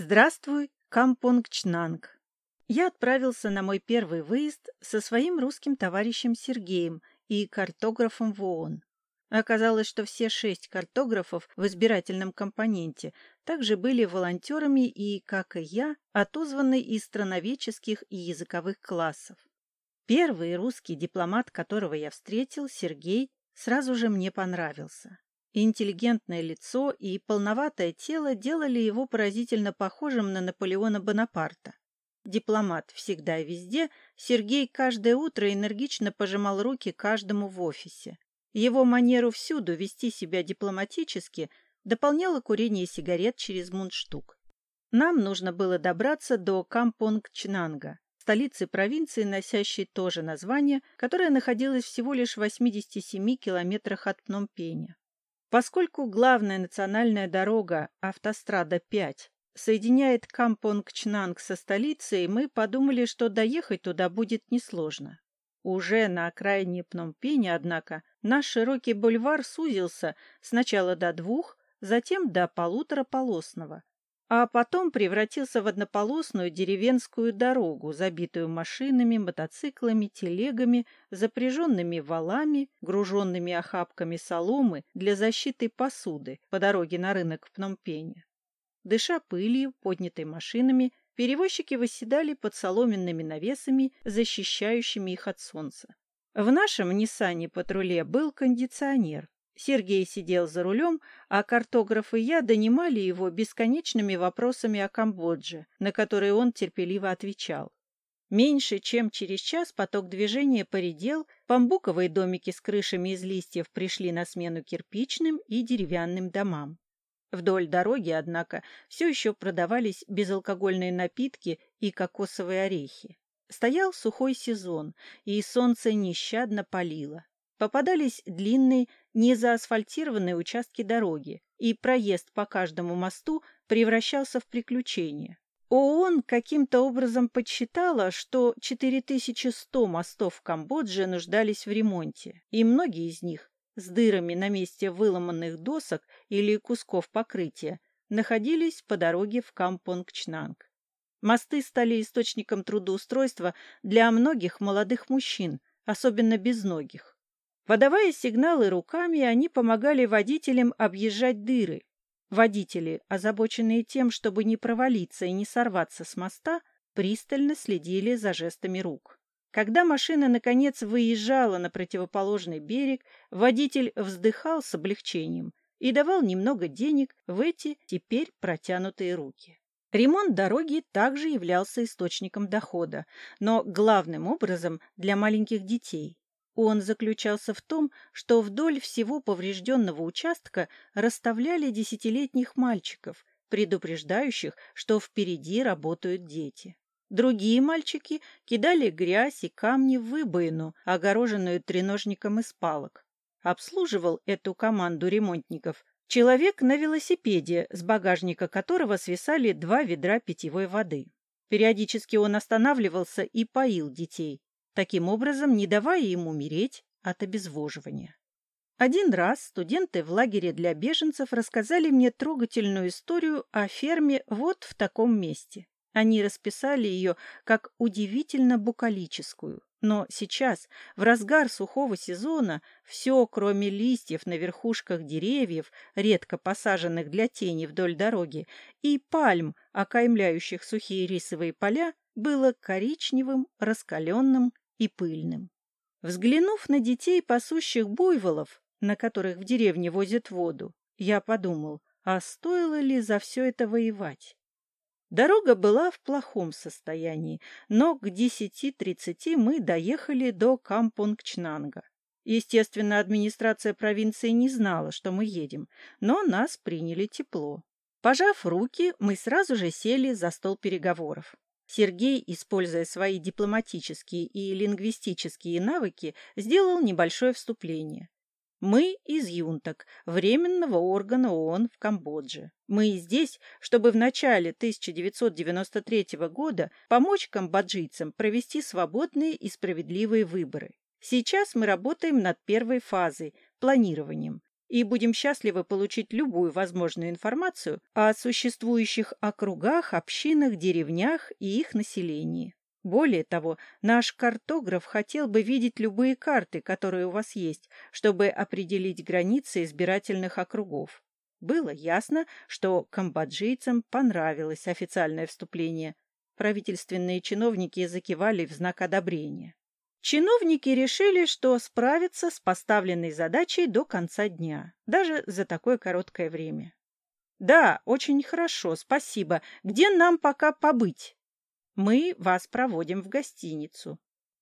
Здравствуй, Кампонг Чнанг. Я отправился на мой первый выезд со своим русским товарищем Сергеем и картографом в ООН. Оказалось, что все шесть картографов в избирательном компоненте также были волонтерами и, как и я, отозваны из страноведческих и языковых классов. Первый русский дипломат, которого я встретил, Сергей, сразу же мне понравился. Интеллигентное лицо и полноватое тело делали его поразительно похожим на Наполеона Бонапарта. Дипломат всегда и везде, Сергей каждое утро энергично пожимал руки каждому в офисе. Его манеру всюду вести себя дипломатически дополняло курение сигарет через мундштук. Нам нужно было добраться до Кампонг-Чнанга, столицы провинции, носящей то же название, которое находилось всего лишь в 87 километрах от Пномпеня. Поскольку главная национальная дорога, автострада 5, соединяет Кампонг-Чнанг со столицей, мы подумали, что доехать туда будет несложно. Уже на окраине Пномпеня, однако, наш широкий бульвар сузился сначала до двух, затем до полутораполосного, а потом превратился в однополосную деревенскую дорогу, забитую машинами, мотоциклами, телегами, запряженными валами, груженными охапками соломы для защиты посуды по дороге на рынок в Пномпене. Дыша пылью, поднятой машинами, перевозчики восседали под соломенными навесами, защищающими их от солнца. В нашем Ниссане-патруле был кондиционер, Сергей сидел за рулем, а картограф и я донимали его бесконечными вопросами о Камбодже, на которые он терпеливо отвечал. Меньше чем через час поток движения поредел, бамбуковые домики с крышами из листьев пришли на смену кирпичным и деревянным домам. Вдоль дороги, однако, все еще продавались безалкогольные напитки и кокосовые орехи. Стоял сухой сезон, и солнце нещадно палило. Попадались длинные, незаасфальтированные участки дороги, и проезд по каждому мосту превращался в приключение. ООН каким-то образом подсчитала, что 4100 мостов в Камбодже нуждались в ремонте, и многие из них с дырами на месте выломанных досок или кусков покрытия находились по дороге в Кампонг-Чнанг. Мосты стали источником трудоустройства для многих молодых мужчин, особенно безногих. Подавая сигналы руками, они помогали водителям объезжать дыры. Водители, озабоченные тем, чтобы не провалиться и не сорваться с моста, пристально следили за жестами рук. Когда машина, наконец, выезжала на противоположный берег, водитель вздыхал с облегчением и давал немного денег в эти теперь протянутые руки. Ремонт дороги также являлся источником дохода, но главным образом для маленьких детей. Он заключался в том, что вдоль всего поврежденного участка расставляли десятилетних мальчиков, предупреждающих, что впереди работают дети. Другие мальчики кидали грязь и камни в выбоину, огороженную треножником из палок. Обслуживал эту команду ремонтников человек на велосипеде, с багажника которого свисали два ведра питьевой воды. Периодически он останавливался и поил детей, таким образом не давая им умереть от обезвоживания. Один раз студенты в лагере для беженцев рассказали мне трогательную историю о ферме вот в таком месте. Они расписали ее как удивительно букалическую. Но сейчас, в разгар сухого сезона, все, кроме листьев на верхушках деревьев, редко посаженных для тени вдоль дороги, и пальм, окаймляющих сухие рисовые поля, было коричневым, раскаленным и пыльным. Взглянув на детей, пасущих буйволов, на которых в деревне возят воду, я подумал, а стоило ли за все это воевать? Дорога была в плохом состоянии, но к десяти тридцати мы доехали до Кампунг-Чнанга. Естественно, администрация провинции не знала, что мы едем, но нас приняли тепло. Пожав руки, мы сразу же сели за стол переговоров. Сергей, используя свои дипломатические и лингвистические навыки, сделал небольшое вступление. Мы из Юнток, временного органа ООН в Камбодже. Мы здесь, чтобы в начале 1993 года помочь камбоджийцам провести свободные и справедливые выборы. Сейчас мы работаем над первой фазой – планированием. И будем счастливы получить любую возможную информацию о существующих округах, общинах, деревнях и их населении. Более того, наш картограф хотел бы видеть любые карты, которые у вас есть, чтобы определить границы избирательных округов. Было ясно, что камбоджийцам понравилось официальное вступление. Правительственные чиновники закивали в знак одобрения. Чиновники решили, что справятся с поставленной задачей до конца дня, даже за такое короткое время. «Да, очень хорошо, спасибо. Где нам пока побыть?» «Мы вас проводим в гостиницу».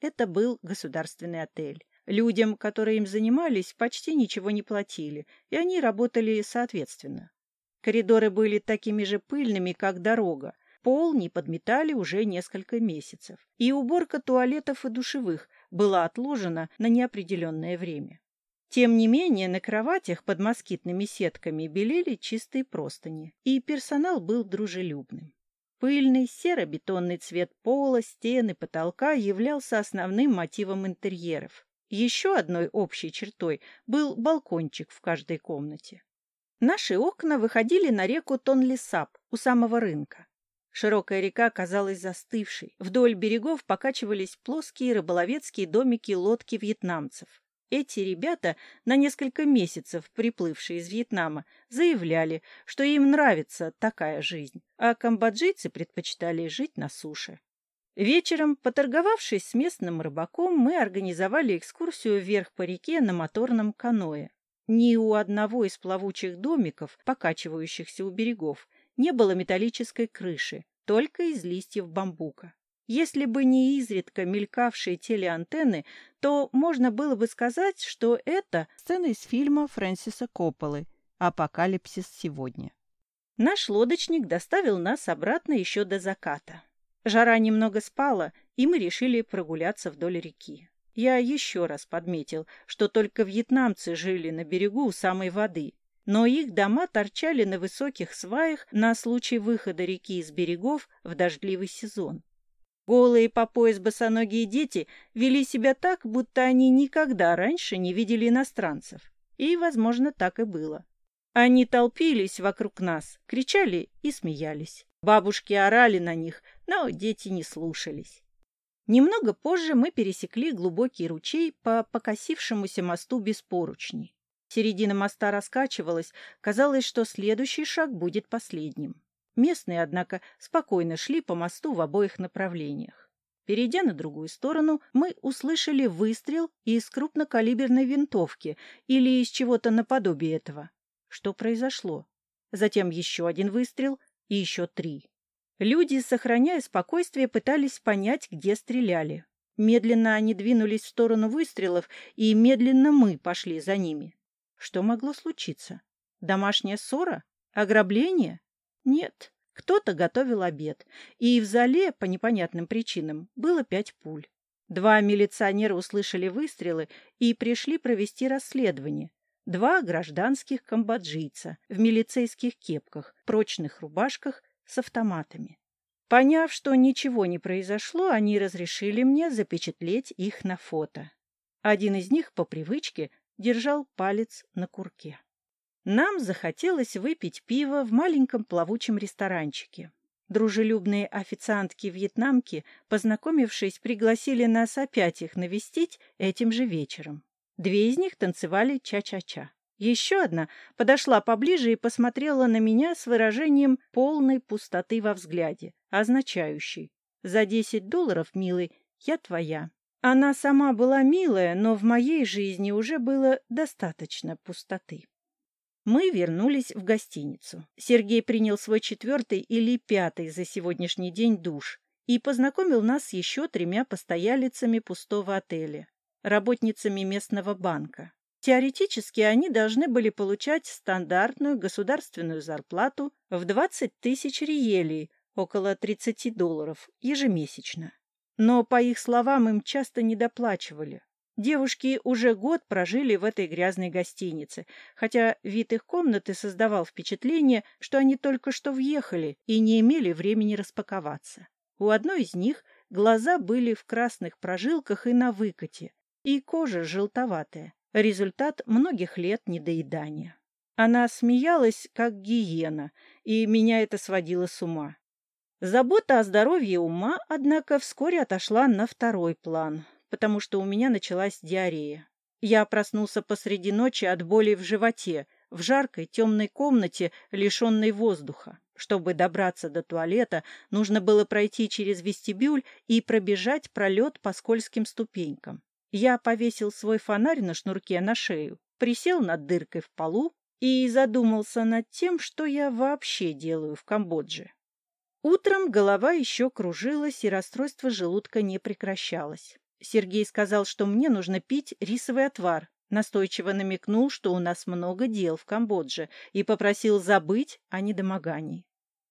Это был государственный отель. Людям, которые им занимались, почти ничего не платили, и они работали соответственно. Коридоры были такими же пыльными, как дорога, Пол не подметали уже несколько месяцев, и уборка туалетов и душевых была отложена на неопределенное время. Тем не менее, на кроватях под москитными сетками белели чистые простыни, и персонал был дружелюбным. Пыльный серо-бетонный цвет пола, стены, потолка являлся основным мотивом интерьеров. Еще одной общей чертой был балкончик в каждой комнате. Наши окна выходили на реку Тонлесап у самого рынка. Широкая река казалась застывшей. Вдоль берегов покачивались плоские рыболовецкие домики лодки вьетнамцев. Эти ребята, на несколько месяцев приплывшие из Вьетнама, заявляли, что им нравится такая жизнь, а камбоджийцы предпочитали жить на суше. Вечером, поторговавшись с местным рыбаком, мы организовали экскурсию вверх по реке на моторном каное. Ни у одного из плавучих домиков, покачивающихся у берегов, не было металлической крыши, только из листьев бамбука. Если бы не изредка мелькавшие телеантенны, то можно было бы сказать, что это сцена из фильма Фрэнсиса Копполы «Апокалипсис сегодня». Наш лодочник доставил нас обратно еще до заката. Жара немного спала, и мы решили прогуляться вдоль реки. Я еще раз подметил, что только вьетнамцы жили на берегу у самой воды, но их дома торчали на высоких сваях на случай выхода реки из берегов в дождливый сезон. Голые по пояс босоногие дети вели себя так, будто они никогда раньше не видели иностранцев. И, возможно, так и было. Они толпились вокруг нас, кричали и смеялись. Бабушки орали на них, но дети не слушались. Немного позже мы пересекли глубокий ручей по покосившемуся мосту без поручней. Середина моста раскачивалась, казалось, что следующий шаг будет последним. Местные, однако, спокойно шли по мосту в обоих направлениях. Перейдя на другую сторону, мы услышали выстрел из крупнокалиберной винтовки или из чего-то наподобие этого. Что произошло? Затем еще один выстрел и еще три. Люди, сохраняя спокойствие, пытались понять, где стреляли. Медленно они двинулись в сторону выстрелов, и медленно мы пошли за ними. Что могло случиться? Домашняя ссора? Ограбление? Нет, кто-то готовил обед, и в зале, по непонятным причинам, было пять пуль. Два милиционера услышали выстрелы и пришли провести расследование. Два гражданских камбоджийца в милицейских кепках, прочных рубашках с автоматами. Поняв, что ничего не произошло, они разрешили мне запечатлеть их на фото. Один из них по привычке держал палец на курке. Нам захотелось выпить пиво в маленьком плавучем ресторанчике. Дружелюбные официантки-вьетнамки, познакомившись, пригласили нас опять их навестить этим же вечером. Две из них танцевали ча-ча-ча. Еще одна подошла поближе и посмотрела на меня с выражением полной пустоты во взгляде, означающей «За десять долларов, милый, я твоя». Она сама была милая, но в моей жизни уже было достаточно пустоты. Мы вернулись в гостиницу. Сергей принял свой четвертый или пятый за сегодняшний день душ и познакомил нас с еще тремя постоялицами пустого отеля, работницами местного банка. Теоретически они должны были получать стандартную государственную зарплату в 20 тысяч риелей, около 30 долларов, ежемесячно. Но, по их словам, им часто недоплачивали. Девушки уже год прожили в этой грязной гостинице, хотя вид их комнаты создавал впечатление, что они только что въехали и не имели времени распаковаться. У одной из них глаза были в красных прожилках и на выкате, и кожа желтоватая. Результат многих лет недоедания. Она смеялась, как гиена, и меня это сводило с ума. Забота о здоровье ума, однако, вскоре отошла на второй план, потому что у меня началась диарея. Я проснулся посреди ночи от боли в животе, в жаркой темной комнате, лишенной воздуха. Чтобы добраться до туалета, нужно было пройти через вестибюль и пробежать пролет по скользким ступенькам. Я повесил свой фонарь на шнурке на шею, присел над дыркой в полу и задумался над тем, что я вообще делаю в Камбодже. Утром голова еще кружилась, и расстройство желудка не прекращалось. Сергей сказал, что мне нужно пить рисовый отвар, настойчиво намекнул, что у нас много дел в Камбодже, и попросил забыть о недомогании.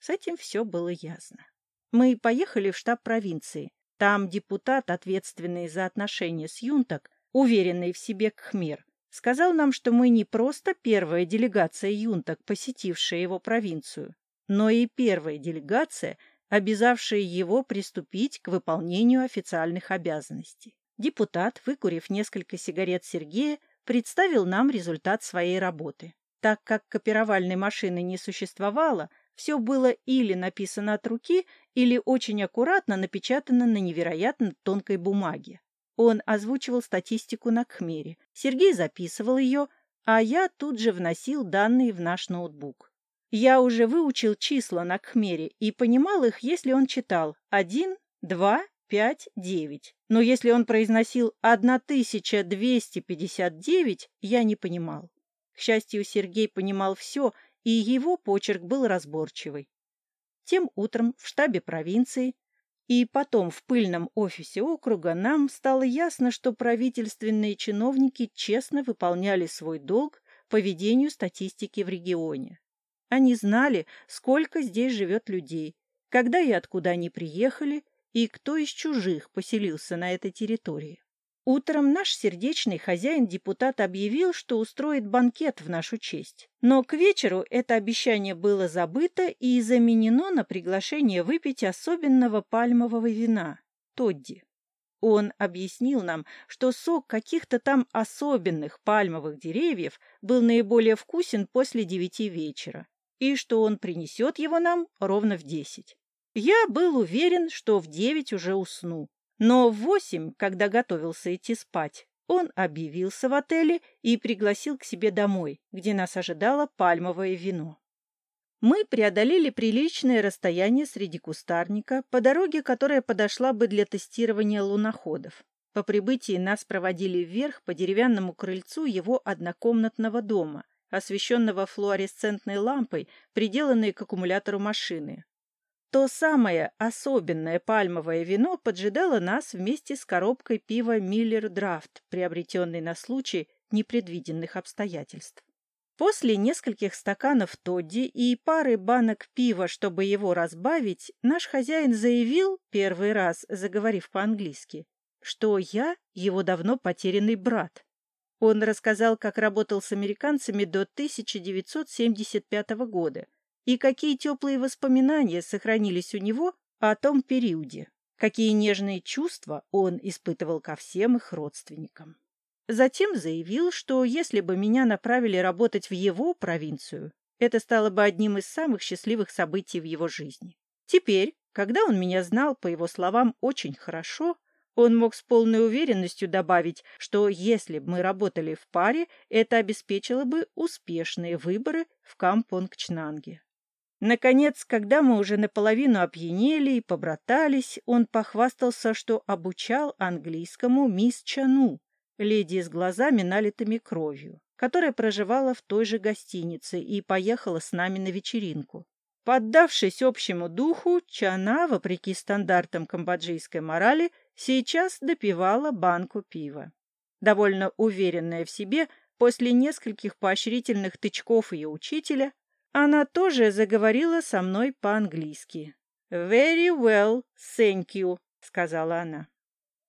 С этим все было ясно. Мы поехали в штаб провинции. Там депутат, ответственный за отношения с Юнток, уверенный в себе Кхмер, сказал нам, что мы не просто первая делегация Юнток, посетившая его провинцию, но и первая делегация, обязавшая его приступить к выполнению официальных обязанностей. Депутат, выкурив несколько сигарет Сергея, представил нам результат своей работы. Так как копировальной машины не существовало, все было или написано от руки, или очень аккуратно напечатано на невероятно тонкой бумаге. Он озвучивал статистику на Кхмере, Сергей записывал ее, а я тут же вносил данные в наш ноутбук. Я уже выучил числа на Кхмере и понимал их, если он читал 1, 2, 5, 9. Но если он произносил 1259, я не понимал. К счастью, Сергей понимал все, и его почерк был разборчивый. Тем утром в штабе провинции и потом в пыльном офисе округа нам стало ясно, что правительственные чиновники честно выполняли свой долг по ведению статистики в регионе. Они знали, сколько здесь живет людей, когда и откуда они приехали, и кто из чужих поселился на этой территории. Утром наш сердечный хозяин-депутат объявил, что устроит банкет в нашу честь. Но к вечеру это обещание было забыто и заменено на приглашение выпить особенного пальмового вина – Тодди. Он объяснил нам, что сок каких-то там особенных пальмовых деревьев был наиболее вкусен после девяти вечера и что он принесет его нам ровно в десять. Я был уверен, что в девять уже усну. Но в восемь, когда готовился идти спать, он объявился в отеле и пригласил к себе домой, где нас ожидало пальмовое вино. Мы преодолели приличное расстояние среди кустарника по дороге, которая подошла бы для тестирования луноходов. По прибытии нас проводили вверх по деревянному крыльцу его однокомнатного дома, освещенного флуоресцентной лампой, приделанной к аккумулятору машины. То самое особенное пальмовое вино поджидало нас вместе с коробкой пива «Миллер Драфт», приобретенной на случай непредвиденных обстоятельств. После нескольких стаканов Тодди и пары банок пива, чтобы его разбавить, наш хозяин заявил, первый раз заговорив по-английски, что я его давно потерянный брат. Он рассказал, как работал с американцами до 1975 года и какие теплые воспоминания сохранились у него о том периоде, какие нежные чувства он испытывал ко всем их родственникам. Затем заявил, что если бы меня направили работать в его провинцию, это стало бы одним из самых счастливых событий в его жизни. Теперь, когда он меня знал, по его словам, очень хорошо, он мог с полной уверенностью добавить, что если бы мы работали в паре, это обеспечило бы успешные выборы в Кампонг-Чнанге. Наконец, когда мы уже наполовину опьянели и побратались, он похвастался, что обучал английскому мисс Чану, леди с глазами, налитыми кровью, которая проживала в той же гостинице и поехала с нами на вечеринку. Поддавшись общему духу, Чана, вопреки стандартам камбоджийской морали, сейчас допивала банку пива. Довольно уверенная в себе, после нескольких поощрительных тычков ее учителя, она тоже заговорила со мной по-английски. «Very well, thank you», — сказала она.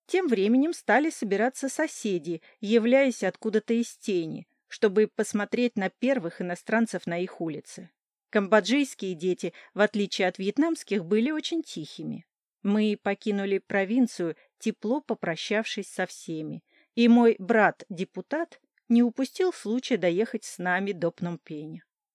Тем временем стали собираться соседи, являясь откуда-то из тени, чтобы посмотреть на первых иностранцев на их улице. Камбоджийские дети, в отличие от вьетнамских, были очень тихими. Мы покинули провинцию, тепло попрощавшись со всеми, и мой брат-депутат не упустил случая доехать с нами до Пномпеня.